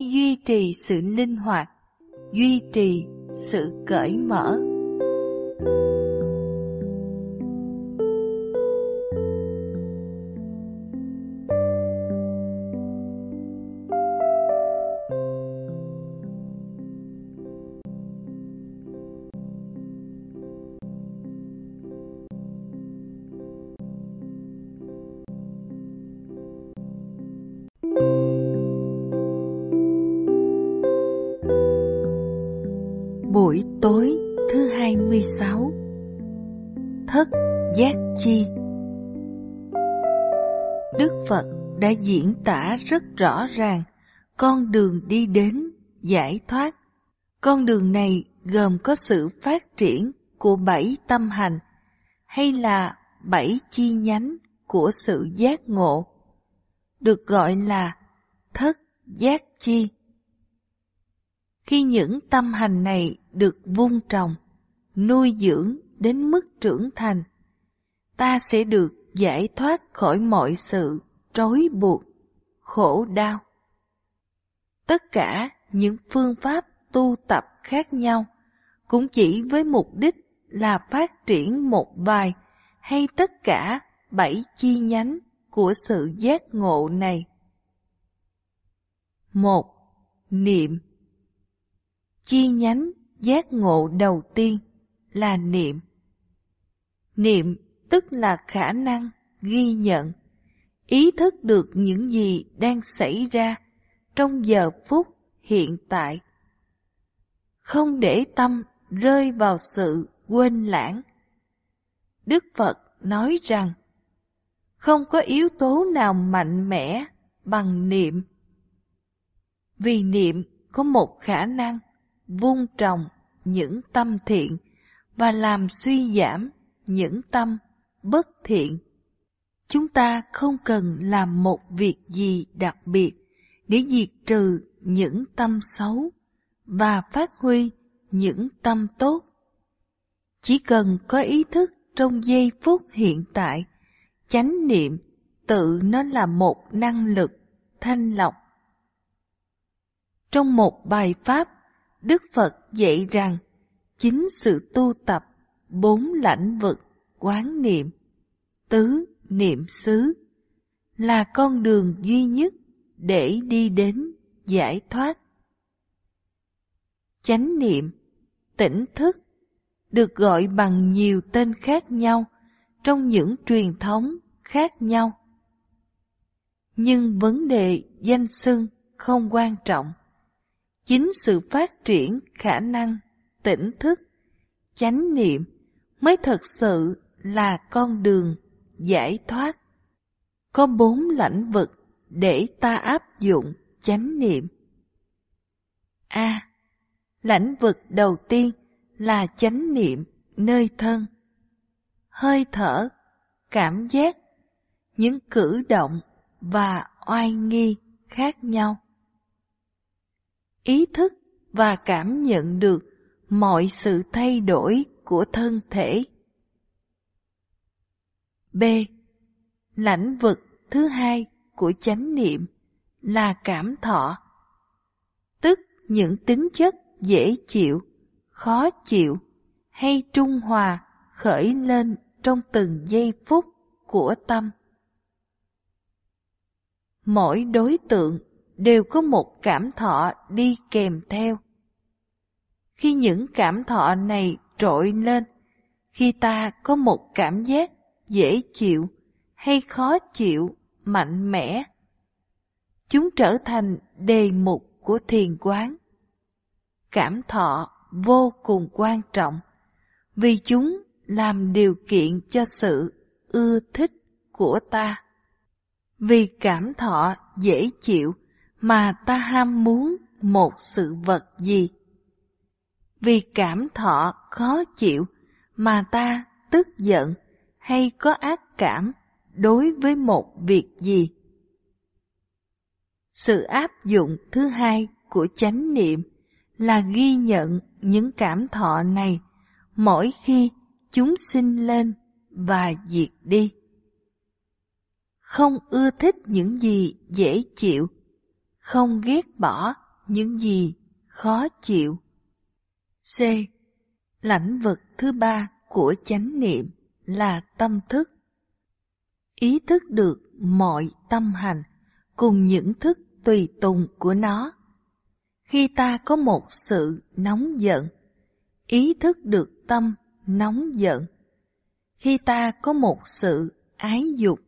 duy trì sự linh hoạt, duy trì sự cởi mở. Đã diễn tả rất rõ ràng con đường đi đến giải thoát. Con đường này gồm có sự phát triển của bảy tâm hành hay là bảy chi nhánh của sự giác ngộ, được gọi là thất giác chi. Khi những tâm hành này được vun trồng, nuôi dưỡng đến mức trưởng thành, ta sẽ được giải thoát khỏi mọi sự trói buộc, khổ đau. Tất cả những phương pháp tu tập khác nhau cũng chỉ với mục đích là phát triển một vài hay tất cả bảy chi nhánh của sự giác ngộ này. một Niệm Chi nhánh giác ngộ đầu tiên là niệm. Niệm tức là khả năng ghi nhận, ý thức được những gì đang xảy ra trong giờ phút hiện tại. Không để tâm rơi vào sự quên lãng. Đức Phật nói rằng, không có yếu tố nào mạnh mẽ bằng niệm. Vì niệm có một khả năng vun trồng những tâm thiện và làm suy giảm những tâm bất thiện. Chúng ta không cần làm một việc gì đặc biệt để diệt trừ những tâm xấu và phát huy những tâm tốt. Chỉ cần có ý thức trong giây phút hiện tại, chánh niệm tự nó là một năng lực thanh lọc. Trong một bài pháp Đức Phật dạy rằng chính sự tu tập bốn lãnh vực quán niệm, tứ niệm xứ là con đường duy nhất để đi đến giải thoát. Chánh niệm, tỉnh thức được gọi bằng nhiều tên khác nhau trong những truyền thống khác nhau. Nhưng vấn đề danh xưng không quan trọng chính sự phát triển khả năng tỉnh thức chánh niệm mới thật sự là con đường giải thoát. Có bốn lãnh vực để ta áp dụng chánh niệm. A. Lãnh vực đầu tiên là chánh niệm nơi thân. Hơi thở, cảm giác, những cử động và oai nghi khác nhau. Ý thức và cảm nhận được mọi sự thay đổi của thân thể. B. Lãnh vực thứ hai của chánh niệm là cảm thọ, tức những tính chất dễ chịu, khó chịu hay trung hòa khởi lên trong từng giây phút của tâm. Mỗi đối tượng đều có một cảm thọ đi kèm theo. Khi những cảm thọ này trội lên, khi ta có một cảm giác dễ chịu hay khó chịu, mạnh mẽ, chúng trở thành đề mục của thiền quán. Cảm thọ vô cùng quan trọng vì chúng làm điều kiện cho sự ưa thích của ta. Vì cảm thọ dễ chịu mà ta ham muốn một sự vật gì. Vì cảm thọ khó chịu mà ta tức giận hay có ác cảm đối với một việc gì. Sự áp dụng thứ hai của chánh niệm là ghi nhận những cảm thọ này mỗi khi chúng sinh lên và diệt đi. Không ưa thích những gì dễ chịu, không ghét bỏ những gì khó chịu. C. Lãnh vực thứ ba của chánh niệm là tâm thức. Ý thức được mọi tâm hành cùng những thức tùy tùng của nó. Khi ta có một sự nóng giận, ý thức được tâm nóng giận. Khi ta có một sự ái dục,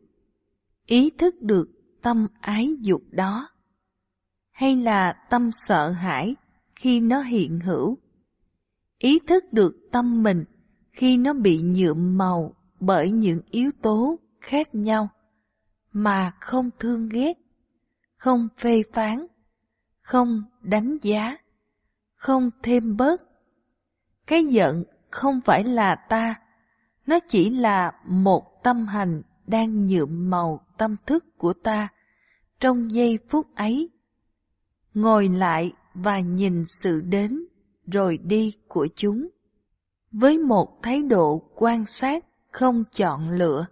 ý thức được tâm ái dục đó. Hay là tâm sợ hãi khi nó hiện hữu. Ý thức được tâm mình khi nó bị nhuộm màu bởi những yếu tố khác nhau mà không thương ghét, không phê phán, không đánh giá, không thêm bớt. Cái giận không phải là ta, nó chỉ là một tâm hành đang nhuộm màu tâm thức của ta trong giây phút ấy. Ngồi lại và nhìn sự đến rồi đi của chúng với một thái độ quan sát, không chọn lựa,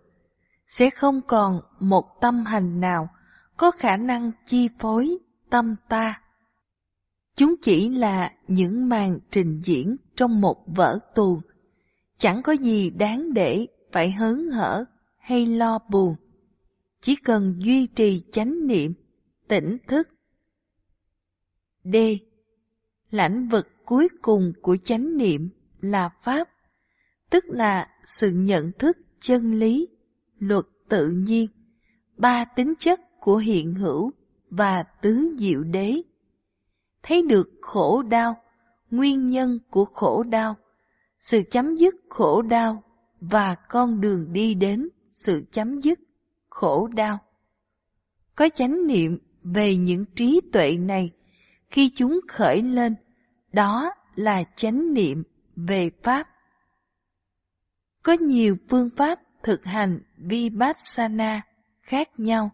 sẽ không còn một tâm hành nào có khả năng chi phối tâm ta. Chúng chỉ là những màn trình diễn trong một vở tuồng chẳng có gì đáng để phải hớn hở hay lo buồn. Chỉ cần duy trì chánh niệm, tỉnh thức. D. Lãnh vực cuối cùng của chánh niệm là pháp, tức là sự nhận thức chân lý, luật tự nhiên, ba tính chất của hiện hữu và tứ diệu đế. Thấy được khổ đau, nguyên nhân của khổ đau, sự chấm dứt khổ đau và con đường đi đến sự chấm dứt khổ đau. Có chánh niệm về những trí tuệ này khi chúng khởi lên, đó là chánh niệm về pháp. Có nhiều phương pháp thực hành vipassana khác nhau.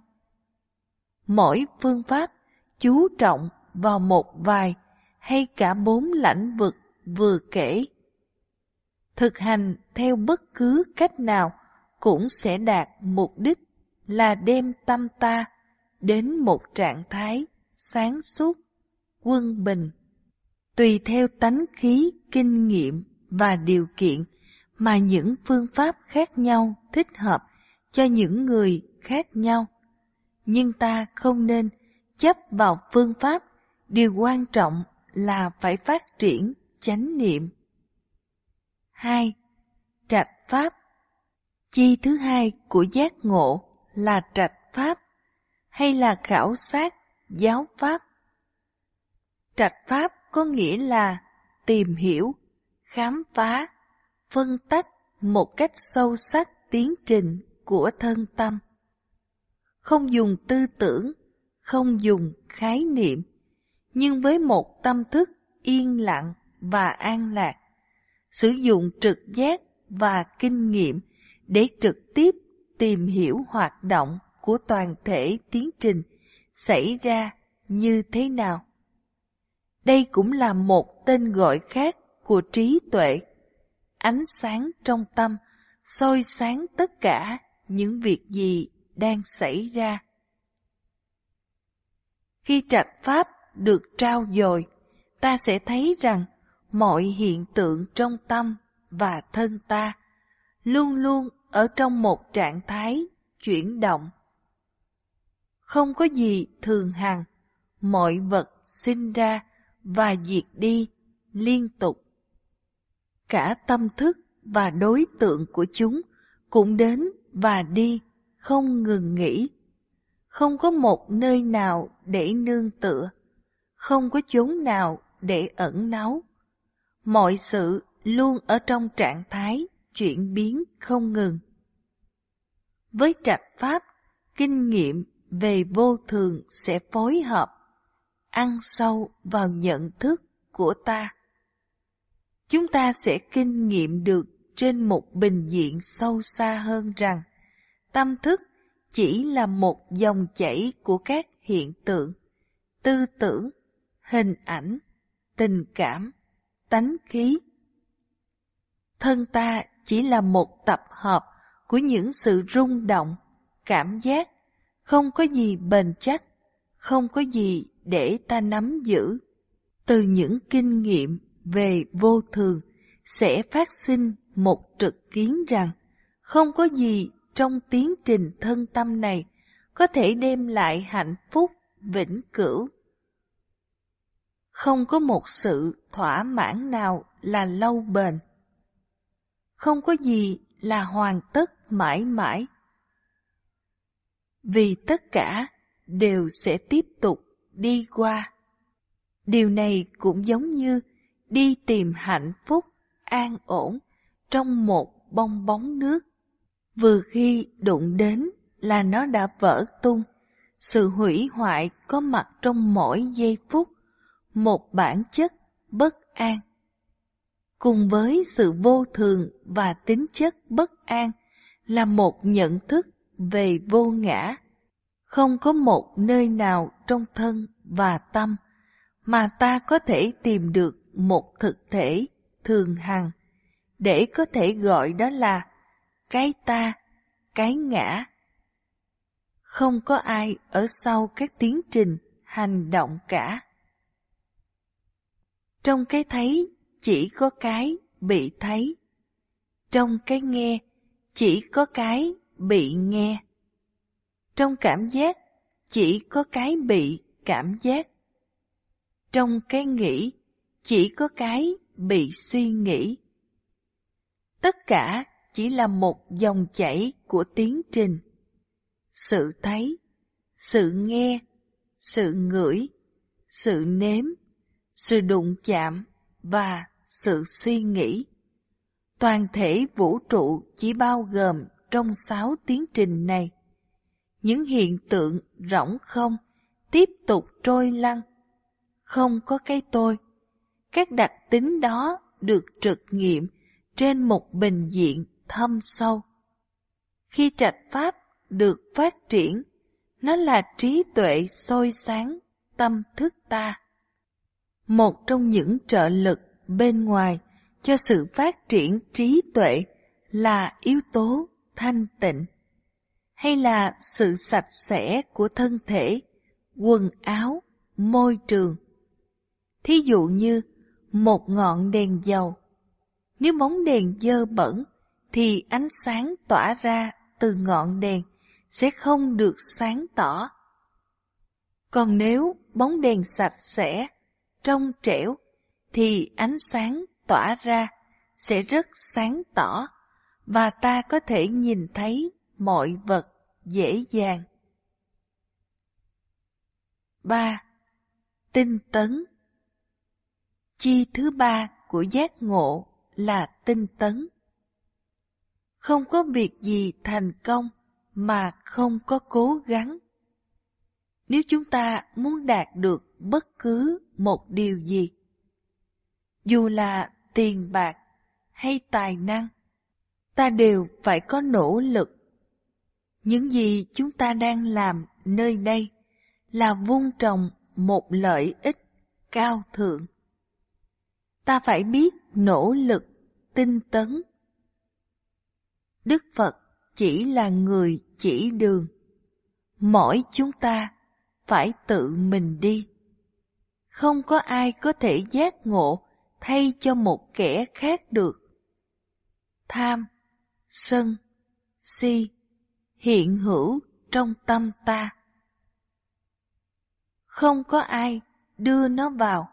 Mỗi phương pháp chú trọng vào một vài hay cả bốn lãnh vực vừa kể. Thực hành theo bất cứ cách nào cũng sẽ đạt mục đích là đem tâm ta đến một trạng thái sáng suốt, quân bình tùy theo tánh khí, kinh nghiệm và điều kiện mà những phương pháp khác nhau thích hợp cho những người khác nhau nhưng ta không nên chấp vào phương pháp điều quan trọng là phải phát triển chánh niệm 2. Trạch pháp Chi thứ hai của giác ngộ là trạch pháp hay là khảo sát giáo pháp. Trạch pháp có nghĩa là tìm hiểu, khám phá, phân tách một cách sâu sắc tiến trình của thân tâm. Không dùng tư tưởng, không dùng khái niệm, nhưng với một tâm thức yên lặng và an lạc, sử dụng trực giác và kinh nghiệm để trực tiếp tìm hiểu hoạt động của toàn thể tiến trình xảy ra như thế nào. Đây cũng là một tên gọi khác của trí tuệ. Ánh sáng trong tâm soi sáng tất cả những việc gì đang xảy ra. Khi trạch pháp được trao dồi, ta sẽ thấy rằng mọi hiện tượng trong tâm và thân ta luôn luôn ở trong một trạng thái chuyển động. Không có gì thường hằng, mọi vật sinh ra và diệt đi liên tục. Cả tâm thức và đối tượng của chúng cũng đến và đi không ngừng nghỉ. Không có một nơi nào để nương tựa, không có chốn nào để ẩn náu. Mọi sự luôn ở trong trạng thái chuyển biến không ngừng. Với trạch pháp, kinh nghiệm về vô thường sẽ phối hợp, ăn sâu vào nhận thức của ta. Chúng ta sẽ kinh nghiệm được trên một bình diện sâu xa hơn rằng tâm thức chỉ là một dòng chảy của các hiện tượng, tư tưởng, hình ảnh, tình cảm, tánh khí. Thân ta chỉ là một tập hợp của những sự rung động, cảm giác, không có gì bền chắc, không có gì để ta nắm giữ. Từ những kinh nghiệm về vô thường sẽ phát sinh một trực kiến rằng không có gì trong tiến trình thân tâm này có thể đem lại hạnh phúc vĩnh cửu. Không có một sự thỏa mãn nào là lâu bền. Không có gì là hoàn tất mãi mãi. Vì tất cả đều sẽ tiếp tục đi qua. Điều này cũng giống như đi tìm hạnh phúc an ổn trong một bong bóng nước. Vừa khi đụng đến là nó đã vỡ tung. Sự hủy hoại có mặt trong mỗi giây phút, một bản chất bất an. Cùng với sự vô thường và tính chất bất an là một nhận thức về vô ngã. Không có một nơi nào trong thân và tâm mà ta có thể tìm được một thực thể thường hằng để có thể gọi đó là cái ta, cái ngã. Không có ai ở sau các tiến trình hành động cả. Trong cái thấy chỉ có cái bị thấy. Trong cái nghe chỉ có cái bị nghe. Trong cảm giác chỉ có cái bị cảm giác. Trong cái nghĩ chỉ có cái bị suy nghĩ. Tất cả chỉ là một dòng chảy của tiến trình. Sự thấy, sự nghe, sự ngửi, sự nếm, sự đụng chạm và sự suy nghĩ. Toàn thể vũ trụ chỉ bao gồm trong sáu tiến trình này. Những hiện tượng rỗng không tiếp tục trôi lăn, không có cái tôi. Các đặc tính đó được trực nghiệm trên một bình diện thâm sâu. Khi trạch pháp được phát triển, nó là trí tuệ sôi sáng tâm thức ta. Một trong những trợ lực bên ngoài cho sự phát triển trí tuệ là yếu tố thanh tịnh hay là sự sạch sẽ của thân thể, quần áo, môi trường. Thí dụ như một ngọn đèn dầu. Nếu bóng đèn dơ bẩn thì ánh sáng tỏa ra từ ngọn đèn sẽ không được sáng tỏ. Còn nếu bóng đèn sạch sẽ, trong trẻo, thì ánh sáng tỏa ra sẽ rất sáng tỏ và ta có thể nhìn thấy mọi vật dễ dàng. 3. Tinh tấn Chi thứ ba của giác ngộ là tinh tấn. Không có việc gì thành công mà không có cố gắng. Nếu chúng ta muốn đạt được bất cứ một điều gì, dù là tiền bạc hay tài năng, ta đều phải có nỗ lực. Những gì chúng ta đang làm nơi đây là vun trồng một lợi ích cao thượng. Ta phải biết nỗ lực, tinh tấn Đức Phật chỉ là người chỉ đường. Mỗi chúng ta phải tự mình đi. Không có ai có thể giác ngộ thay cho một kẻ khác được. Tham, sân, si, hiện hữu trong tâm ta. Không có ai đưa nó vào,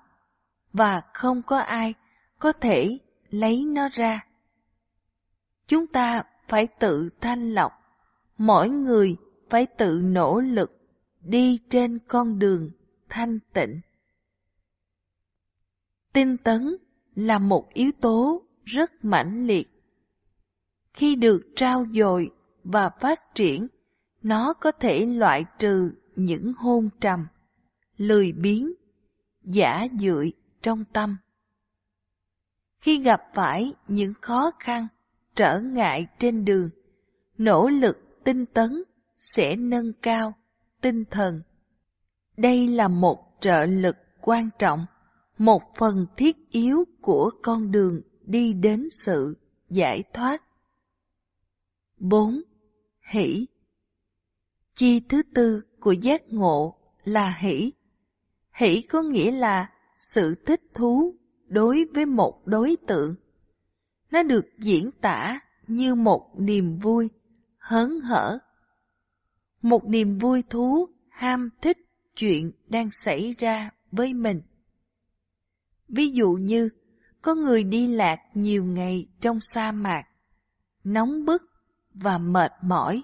và không có ai có thể lấy nó ra. Chúng ta phải tự thanh lọc, mỗi người phải tự nỗ lực đi trên con đường thanh tịnh. Tinh tấn là một yếu tố rất mãnh liệt. Khi được trao dồi và phát triển, nó có thể loại trừ những hôn trầm, lười biếng, giả dưỡi trong tâm. Khi gặp phải những khó khăn, trở ngại trên đường, nỗ lực tinh tấn sẽ nâng cao tinh thần. Đây là một trợ lực quan trọng, một phần thiết yếu của con đường đi đến sự giải thoát. 4. Hỷ Chi thứ tư của giác ngộ là hỷ. Hỷ có nghĩa là sự thích thú đối với một đối tượng. Nó được diễn tả như một niềm vui, hớn hở. Một niềm vui thú, ham thích chuyện đang xảy ra với mình. Ví dụ như, có người đi lạc nhiều ngày trong sa mạc, nóng bức và mệt mỏi,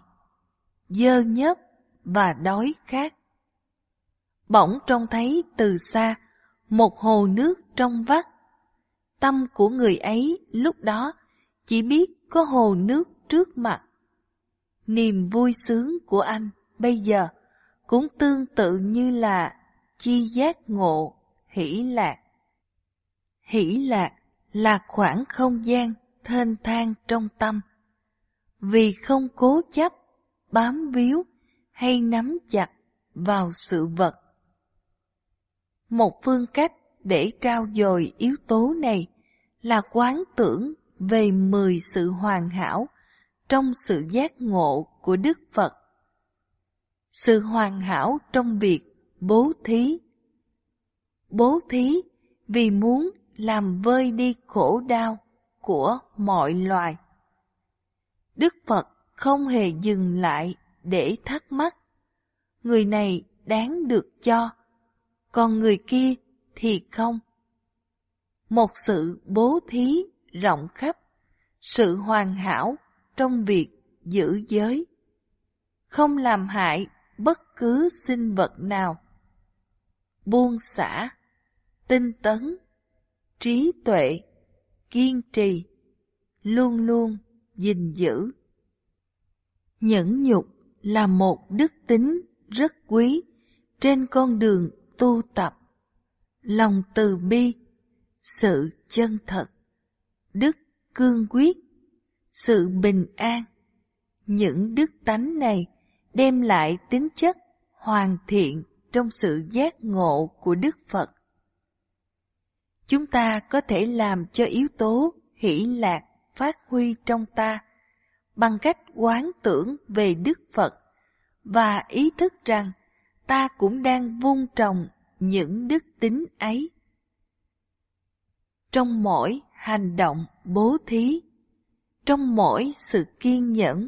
dơ nhớp và đói khát. Bỗng trông thấy từ xa một hồ nước trong vắt. Tâm của người ấy lúc đó chỉ biết có hồ nước trước mặt. Niềm vui sướng của anh bây giờ cũng tương tự như là chi giác ngộ, hỷ lạc. Hỷ lạc là khoảng không gian thênh thang trong tâm. Vì không cố chấp, bám víu hay nắm chặt vào sự vật. Một phương cách để trao dồi yếu tố này là quán tưởng về mười sự hoàn hảo trong sự giác ngộ của Đức Phật. Sự hoàn hảo trong việc bố thí. Bố thí vì muốn làm vơi đi khổ đau của mọi loài. Đức Phật không hề dừng lại để thắc mắc. Người này đáng được cho, còn người kia thì không. Một sự bố thí rộng khắp, sự hoàn hảo trong việc giữ giới, không làm hại bất cứ sinh vật nào. Buông xả, tinh tấn, trí tuệ, kiên trì, luôn luôn gìn giữ. Nhẫn nhục là một đức tính rất quý trên con đường tu tập. Lòng từ bi, sự chân thật, đức cương quyết, sự bình an. Những đức tánh này đem lại tính chất hoàn thiện trong sự giác ngộ của Đức Phật. Chúng ta có thể làm cho yếu tố hỷ lạc phát huy trong ta bằng cách quán tưởng về Đức Phật và ý thức rằng ta cũng đang vun trồng những đức tính ấy. Trong mỗi hành động bố thí, trong mỗi sự kiên nhẫn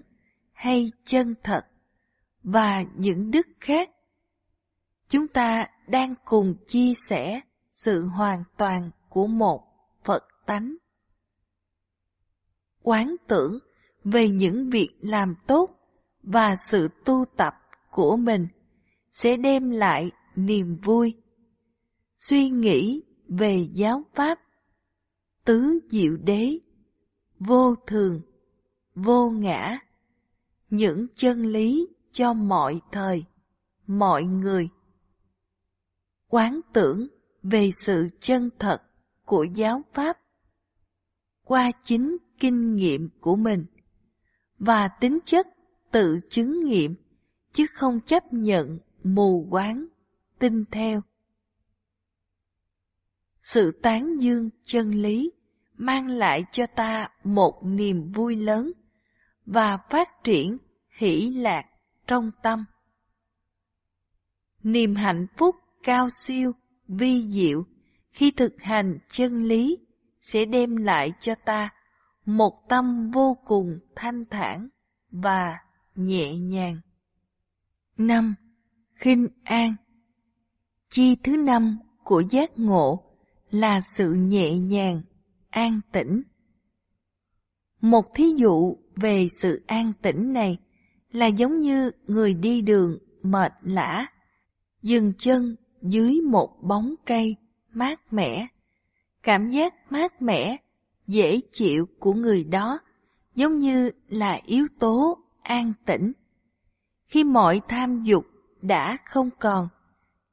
hay chân thật và những đức khác, chúng ta đang cùng chia sẻ sự hoàn toàn của một Phật tánh. Quán tưởng về những việc làm tốt và sự tu tập của mình sẽ đem lại niềm vui. Suy nghĩ về giáo pháp, tứ diệu đế, vô thường, vô ngã, những chân lý cho mọi thời, mọi người. Quán tưởng về sự chân thật của giáo pháp qua chính kinh nghiệm của mình. Và tính chất tự chứng nghiệm, chứ không chấp nhận, mù quáng, tin theo. Sự tán dương chân lý mang lại cho ta một niềm vui lớn và phát triển hỷ lạc trong tâm. Niềm hạnh phúc cao siêu, vi diệu khi thực hành chân lý sẽ đem lại cho ta một tâm vô cùng thanh thản và nhẹ nhàng. năm Khinh an Chi thứ năm của giác ngộ là sự nhẹ nhàng, an tĩnh. Một thí dụ về sự an tĩnh này là giống như người đi đường mệt lã, dừng chân dưới một bóng cây mát mẻ. Cảm giác mát mẻ, dễ chịu của người đó giống như là yếu tố an tĩnh. Khi mọi tham dục đã không còn,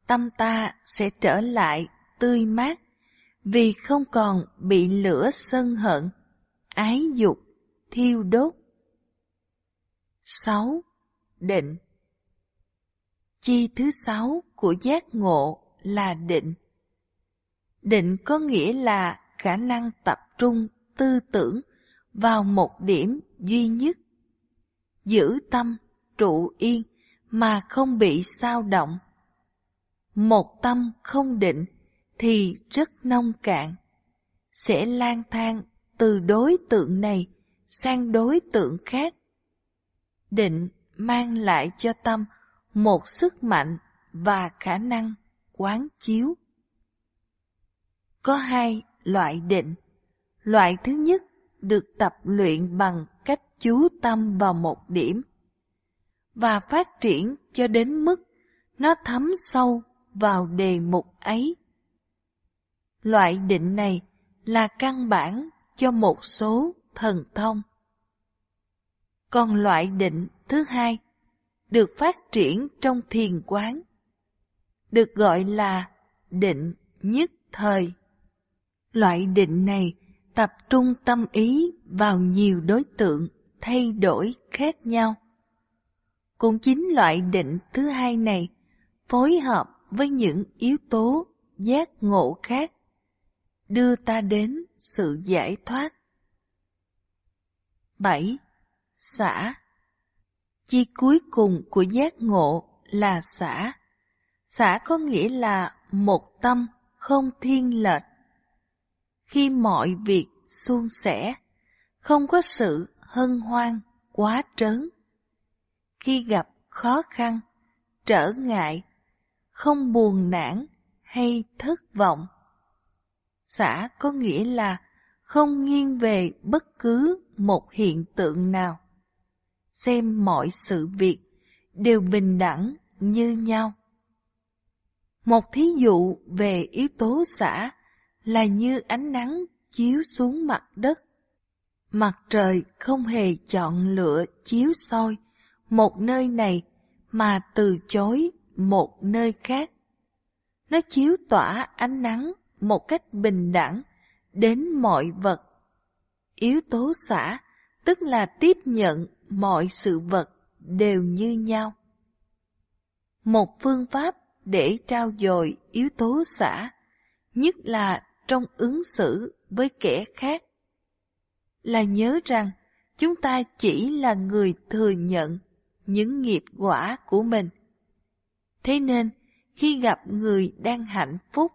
tâm ta sẽ trở lại tươi mát vì không còn bị lửa sân hận, ái dục, thiêu đốt. 6. Định Chi thứ sáu của giác ngộ là định. Định có nghĩa là khả năng tập trung tư tưởng vào một điểm duy nhất. Giữ tâm trụ yên mà không bị sao động. Một tâm không định thì rất nông cạn, sẽ lang thang từ đối tượng này sang đối tượng khác. Định mang lại cho tâm một sức mạnh và khả năng quán chiếu. Có hai loại định. Loại thứ nhất được tập luyện bằng cách chú tâm vào một điểm và phát triển cho đến mức nó thấm sâu vào đề mục ấy. Loại định này là căn bản cho một số thần thông. Còn loại định thứ hai được phát triển trong thiền quán, được gọi là định nhất thời. Loại định này tập trung tâm ý vào nhiều đối tượng thay đổi khác nhau. Cũng chính loại định thứ hai này phối hợp với những yếu tố giác ngộ khác, đưa ta đến sự giải thoát. 7. Xả Chi cuối cùng của giác ngộ là xả. Xả có nghĩa là một tâm không thiên lệch. Khi mọi việc suôn sẻ, không có sự hân hoan quá trớn. Khi gặp khó khăn, trở ngại, không buồn nản hay thất vọng. Xã có nghĩa là không nghiêng về bất cứ một hiện tượng nào. Xem mọi sự việc đều bình đẳng như nhau. Một thí dụ về yếu tố xã là như ánh nắng chiếu xuống mặt đất. Mặt trời không hề chọn lựa chiếu soi một nơi này mà từ chối một nơi khác. Nó chiếu tỏa ánh nắng một cách bình đẳng đến mọi vật. Yếu tố xả tức là tiếp nhận mọi sự vật đều như nhau. Một phương pháp để trao dồi yếu tố xả, nhất là trong ứng xử với kẻ khác, là nhớ rằng chúng ta chỉ là người thừa nhận những nghiệp quả của mình. Thế nên, khi gặp người đang hạnh phúc,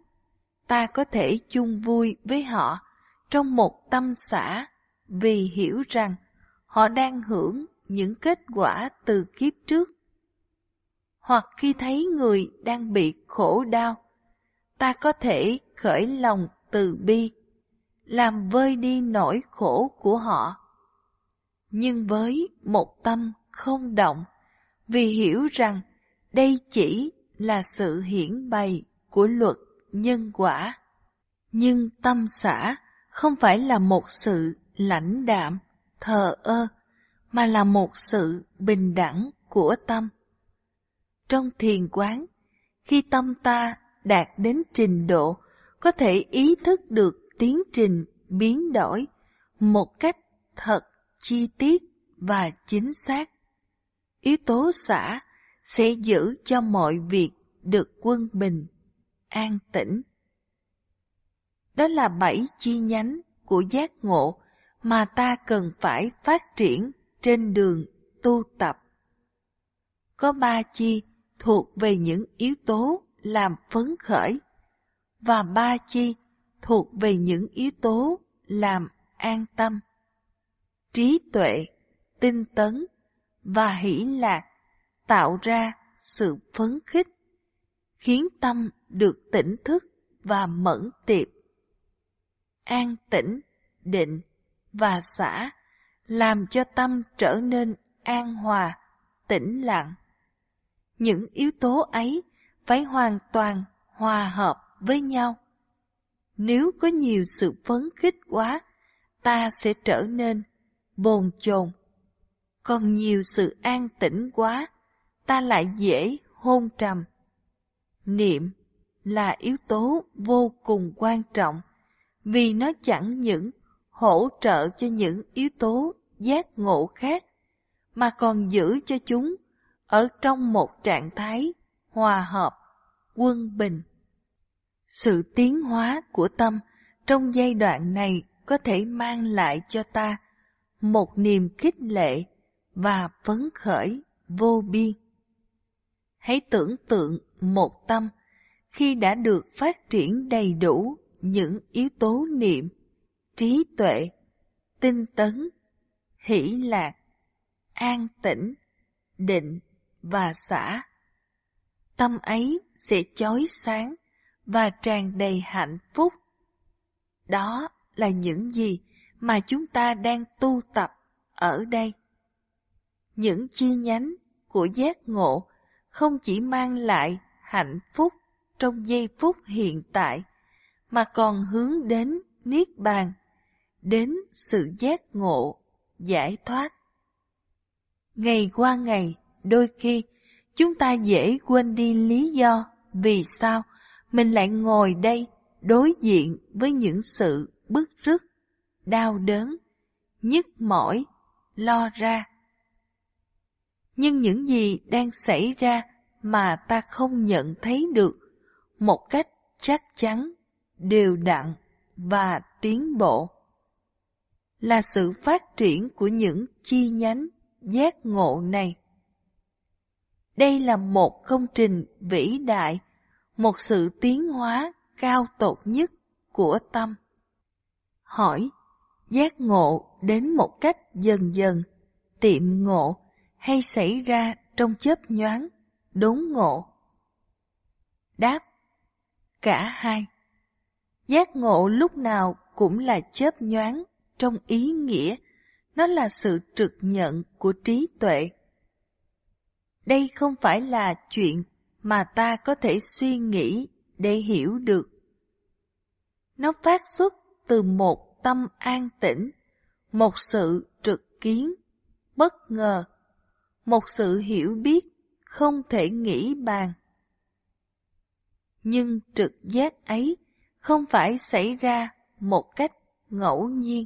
ta có thể chung vui với họ trong một tâm xã vì hiểu rằng họ đang hưởng những kết quả từ kiếp trước. Hoặc khi thấy người đang bị khổ đau, ta có thể khởi lòng từ bi, làm vơi đi nỗi khổ của họ. Nhưng với một tâm không động, vì hiểu rằng đây chỉ là sự hiển bày của luật nhân quả. Nhưng tâm xã không phải là một sự lãnh đạm, thờ ơ, mà là một sự bình đẳng của tâm. Trong thiền quán, khi tâm ta đạt đến trình độ có thể ý thức được tiến trình biến đổi một cách thật chi tiết và chính xác. Yếu tố xã sẽ giữ cho mọi việc được quân bình, an tĩnh. Đó là bảy chi nhánh của giác ngộ mà ta cần phải phát triển trên đường tu tập. Có ba chi thuộc về những yếu tố làm phấn khởi và ba chi thuộc về những yếu tố làm an tâm. Trí tuệ, tinh tấn và hỷ lạc tạo ra sự phấn khích, khiến tâm được tỉnh thức và mẫn tiệp. An tĩnh, định và xả làm cho tâm trở nên an hòa, tĩnh lặng. Những yếu tố ấy phải hoàn toàn hòa hợp với nhau. Nếu có nhiều sự phấn khích quá, ta sẽ trở nên bồn chồn. Còn nhiều sự an tĩnh quá, ta lại dễ hôn trầm. Niệm là yếu tố vô cùng quan trọng, vì nó chẳng những hỗ trợ cho những yếu tố giác ngộ khác, mà còn giữ cho chúng ở trong một trạng thái hòa hợp, quân bình. Sự tiến hóa của tâm trong giai đoạn này có thể mang lại cho ta một niềm khích lệ và phấn khởi vô biên. Hãy tưởng tượng một tâm khi đã được phát triển đầy đủ những yếu tố niệm, trí tuệ, tinh tấn, hỷ lạc, an tĩnh, định và xả. Tâm ấy sẽ chói sáng và tràn đầy hạnh phúc. Đó là những gì mà chúng ta đang tu tập ở đây. Những chi nhánh của giác ngộ không chỉ mang lại hạnh phúc trong giây phút hiện tại, mà còn hướng đến Niết Bàn, đến sự giác ngộ, giải thoát. Ngày qua ngày, đôi khi, chúng ta dễ quên đi lý do vì sao mình lại ngồi đây đối diện với những sự bức rứt, đau đớn, nhức mỏi, lo ra. Nhưng những gì đang xảy ra mà ta không nhận thấy được một cách chắc chắn, đều đặn và tiến bộ là sự phát triển của những chi nhánh giác ngộ này. Đây là một công trình vĩ đại, một sự tiến hóa cao tột nhất của tâm. Hỏi, giác ngộ đến một cách dần dần, tiệm ngộ hay xảy ra trong chớp nhoáng, đốn ngộ? Đáp, cả hai. Giác ngộ lúc nào cũng là chớp nhoáng trong ý nghĩa, nó là sự trực nhận của trí tuệ. Đây không phải là chuyện mà ta có thể suy nghĩ để hiểu được. Nó phát xuất từ một tâm an tĩnh, một sự trực kiến, bất ngờ, một sự hiểu biết không thể nghĩ bàn. Nhưng trực giác ấy không phải xảy ra một cách ngẫu nhiên.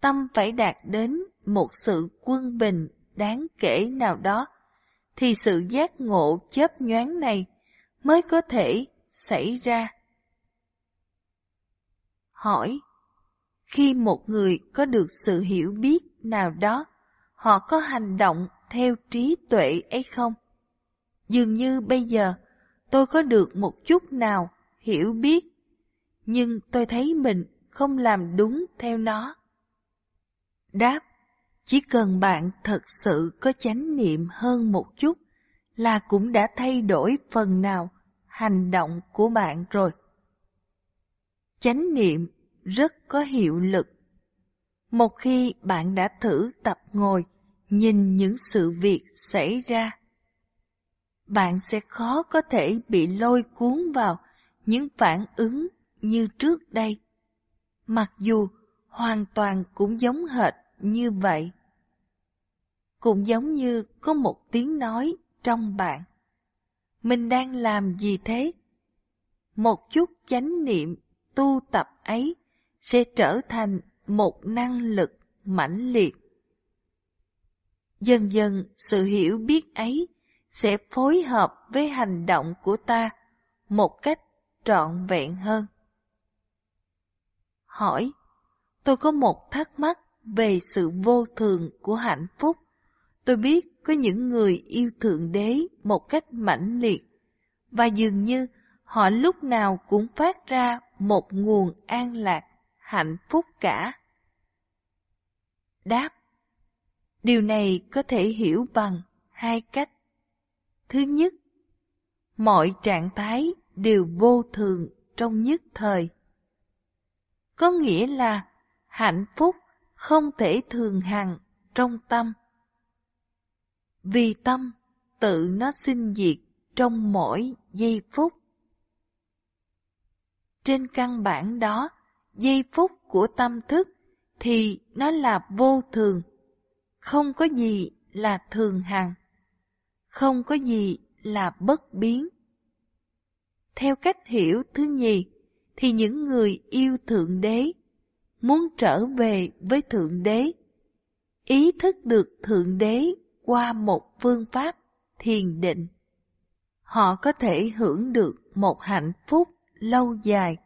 Tâm phải đạt đến một sự quân bình đáng kể nào đó, thì sự giác ngộ chớp nhoáng này mới có thể xảy ra. Hỏi, khi một người có được sự hiểu biết nào đó, họ có hành động theo trí tuệ ấy không? Dường như bây giờ tôi có được một chút nào hiểu biết, nhưng tôi thấy mình không làm đúng theo nó. Đáp, chỉ cần bạn thật sự có chánh niệm hơn một chút là cũng đã thay đổi phần nào hành động của bạn rồi. Chánh niệm rất có hiệu lực. Một khi bạn đã thử tập ngồi, nhìn những sự việc xảy ra, bạn sẽ khó có thể bị lôi cuốn vào những phản ứng như trước đây. Mặc dù hoàn toàn cũng giống hệt như vậy. Cũng giống như có một tiếng nói trong bạn. Mình đang làm gì thế? Một chút chánh niệm tu tập ấy sẽ trở thành một năng lực mãnh liệt. Dần dần sự hiểu biết ấy sẽ phối hợp với hành động của ta một cách trọn vẹn hơn. Hỏi, tôi có một thắc mắc về sự vô thường của hạnh phúc. Tôi biết có những người yêu Thượng Đế một cách mãnh liệt, và dường như họ lúc nào cũng phát ra một nguồn an lạc, hạnh phúc cả. Đáp Điều này có thể hiểu bằng hai cách. Thứ nhất, mọi trạng thái đều vô thường trong nhất thời. Có nghĩa là hạnh phúc không thể thường hằng trong tâm. Vì tâm tự nó sinh diệt trong mỗi giây phút. Trên căn bản đó, giây phút của tâm thức thì nó là vô thường, không có gì là thường hằng, không có gì là bất biến. Theo cách hiểu thứ nhì, thì những người yêu Thượng Đế muốn trở về với Thượng Đế, ý thức được Thượng Đế qua một phương pháp thiền định. Họ có thể hưởng được một hạnh phúc lâu dài,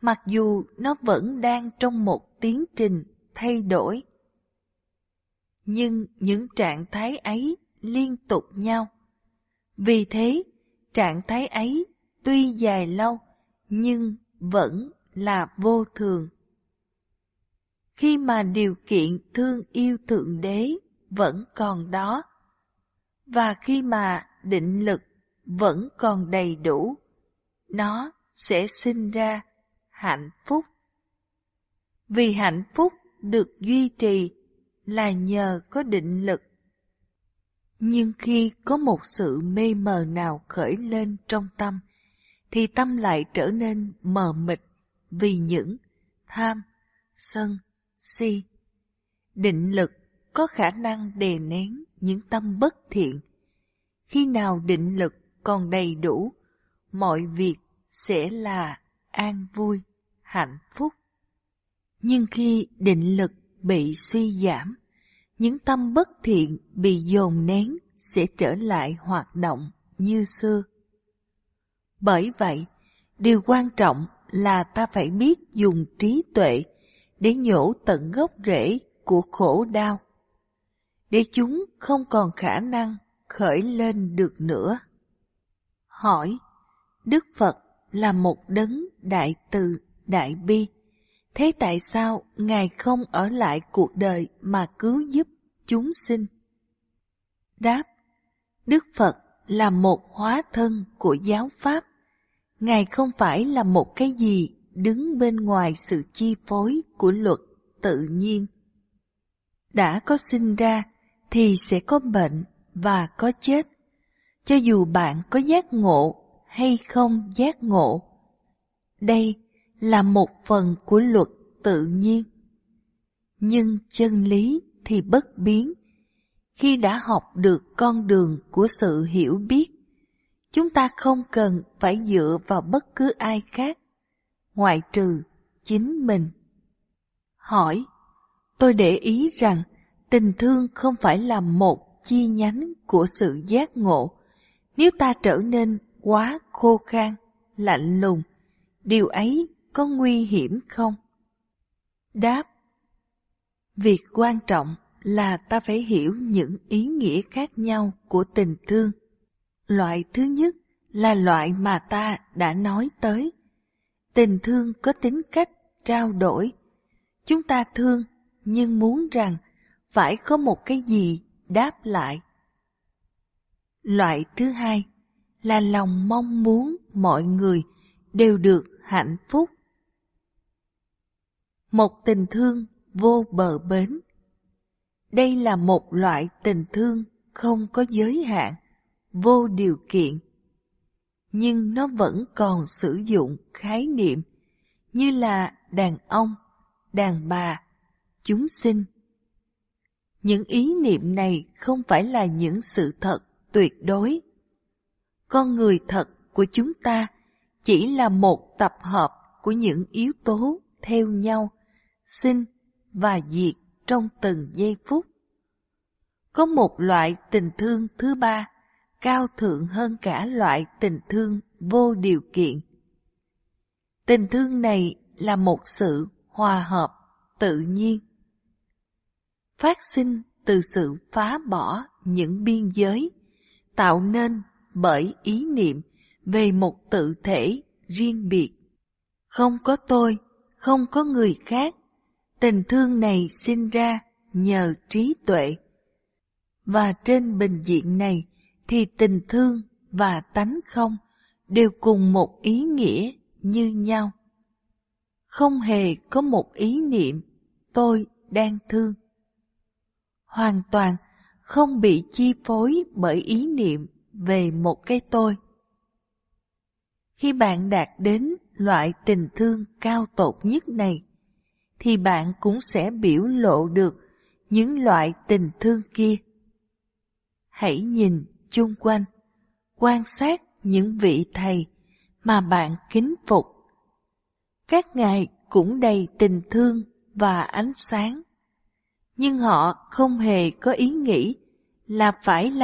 mặc dù nó vẫn đang trong một tiến trình thay đổi. Nhưng những trạng thái ấy liên tục nhau. Vì thế, trạng thái ấy tuy dài lâu nhưng vẫn là vô thường. Khi mà điều kiện thương yêu Thượng Đế vẫn còn đó, và khi mà định lực vẫn còn đầy đủ, nó sẽ sinh ra hạnh phúc. Vì hạnh phúc được duy trì là nhờ có định lực. Nhưng khi có một sự mê mờ nào khởi lên trong tâm, thì tâm lại trở nên mờ mịt vì những tham, sân, si. Định lực có khả năng đè nén những tâm bất thiện. Khi nào định lực còn đầy đủ, mọi việc sẽ là an vui, hạnh phúc. Nhưng khi định lực bị suy giảm, những tâm bất thiện bị dồn nén sẽ trở lại hoạt động như xưa. Bởi vậy, điều quan trọng là ta phải biết dùng trí tuệ để nhổ tận gốc rễ của khổ đau, để chúng không còn khả năng khởi lên được nữa. Hỏi, Đức Phật là một đấng đại từ, đại bi, thế tại sao Ngài không ở lại cuộc đời mà cứu giúp chúng sinh? Đáp, Đức Phật là một hóa thân của giáo Pháp. Ngài không phải là một cái gì đứng bên ngoài sự chi phối của luật tự nhiên. Đã có sinh ra thì sẽ có bệnh và có chết. Cho dù bạn có giác ngộ hay không giác ngộ. Đây là một phần của luật tự nhiên. Nhưng chân lý thì bất biến. Khi đã học được con đường của sự hiểu biết, chúng ta không cần phải dựa vào bất cứ ai khác, ngoại trừ chính mình. Hỏi, tôi để ý rằng tình thương không phải là một chi nhánh của sự giác ngộ. Nếu ta trở nên quá khô khan, lạnh lùng, điều ấy có nguy hiểm không? Đáp Việc quan trọng là ta phải hiểu những ý nghĩa khác nhau của tình thương. Loại thứ nhất là loại mà ta đã nói tới. Tình thương có tính cách trao đổi. Chúng ta thương nhưng muốn rằng phải có một cái gì đáp lại. Loại thứ hai là lòng mong muốn mọi người đều được hạnh phúc. Một tình thương vô bờ bến. Đây là một loại tình thương không có giới hạn, vô điều kiện. Nhưng nó vẫn còn sử dụng khái niệm như là đàn ông, đàn bà, chúng sinh. Những ý niệm này không phải là những sự thật tuyệt đối con người thật của chúng ta chỉ là một tập hợp của những yếu tố theo nhau, sinh và diệt trong từng giây phút. Có một loại tình thương thứ ba, cao thượng hơn cả loại tình thương vô điều kiện. Tình thương này là một sự hòa hợp tự nhiên. Phát sinh từ sự phá bỏ những biên giới, tạo nên bởi ý niệm về một tự thể riêng biệt. Không có tôi, không có người khác. Tình thương này sinh ra nhờ trí tuệ. Và trên bình diện này thì tình thương và tánh không đều cùng một ý nghĩa như nhau. Không hề có một ý niệm tôi đang thương. Hoàn toàn không bị chi phối bởi ý niệm về một cái tôi. Khi bạn đạt đến loại tình thương cao tột nhất này, thì bạn cũng sẽ biểu lộ được những loại tình thương kia. Hãy nhìn chung quanh, quan sát những vị thầy mà bạn kính phục. Các ngài cũng đầy tình thương và ánh sáng, nhưng họ không hề có ý nghĩ là phải làm